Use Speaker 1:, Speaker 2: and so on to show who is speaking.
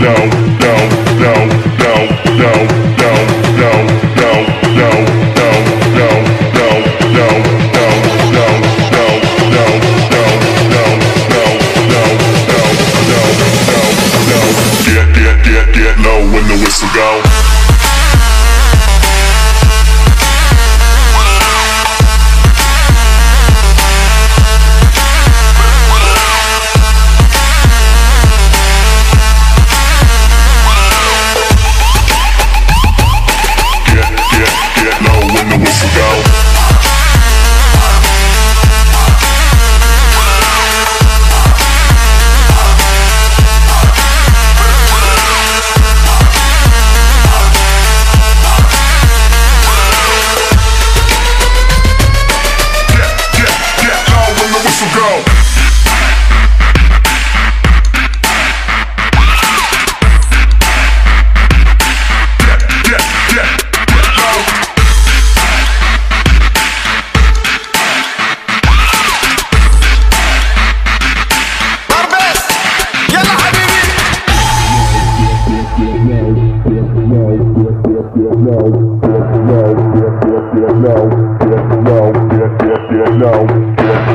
Speaker 1: Get, low when the whistle